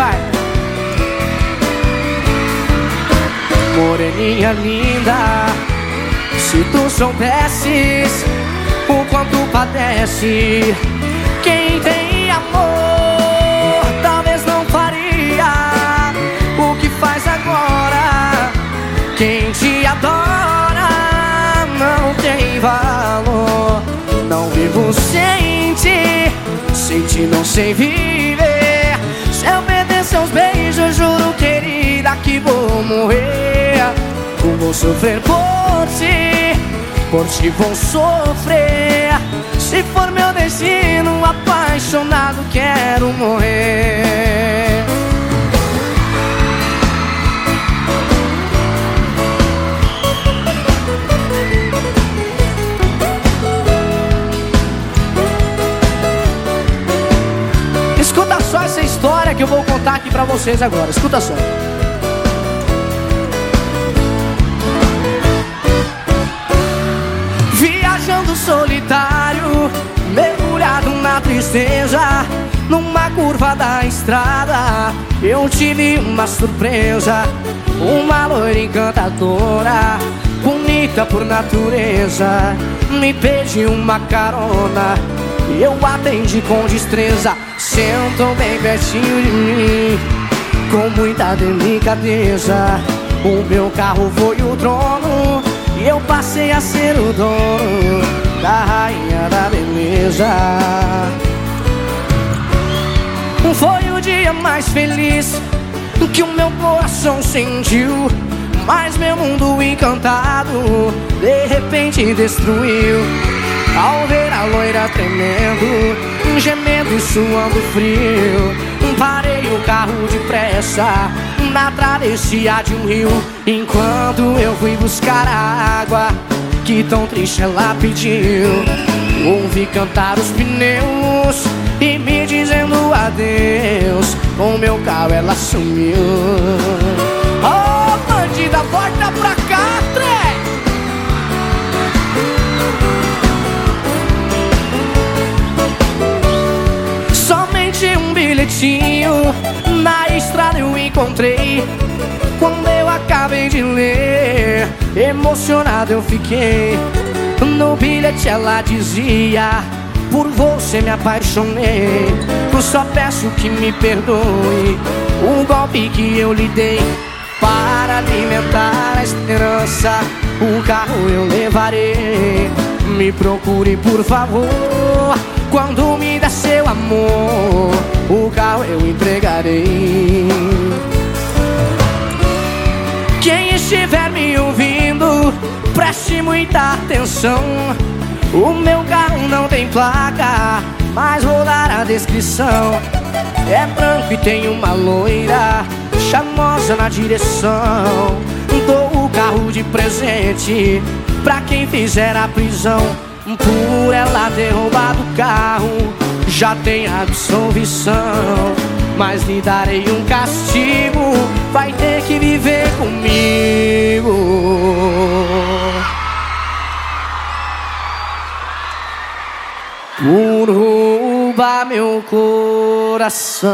vai. Moreninha linda, se tu soubesses o quanto padece quem tem amor, talvez não faria o que faz agora. Quem te adora não tem valor. Não vivo sem ti, sem ti não sei viver. Que vou morrer. Vou sofrer por ti, por ti vou sofrer. Se for meu destino, apaixonado quero morrer. Escuta só essa história que eu vou contar aqui pra vocês agora. Escuta só. Tristeza, numa curva da estrada, eu tive uma surpresa. Uma loira encantadora, bonita por natureza, me pediu uma carona. Eu atendi com destreza, sentou bem pertinho de mim, com muita delicadeza. O meu carro foi o trono, e eu passei a ser o dono da rainha da beleza. Foi o dia mais feliz que o meu coração sentiu. Mas meu mundo encantado de repente destruiu. Ao ver a loira tremendo, gemendo e suando frio, parei o carro depressa na travessia de um rio. Enquanto eu fui buscar a água, que tão triste ela pediu. Ouvi cantar os pneus adeus. Com meu carro ela sumiu. Oh, bandida, volta pra cá, trem! Somente um bilhetinho na estrada eu encontrei. Quando eu acabei de ler, emocionado eu fiquei. No bilhete ela dizia: Por você me apaixonei. Eu só peço que me perdoe o golpe que eu lhe dei. Para alimentar a esperança, o carro eu levarei. Me procure, por favor. Quando me der seu amor, o carro eu entregarei. Quem estiver me ouvindo, preste muita atenção. O meu carro não tem placa, mas vou dar a descrição. É branco e tem uma loira charmosa na direção. Dou o carro de presente pra quem fizer a prisão. Por ela ter roubado o carro, já tem absolvição. Mas lhe darei um castigo, vai ter que viver comigo. Mundo meu coração.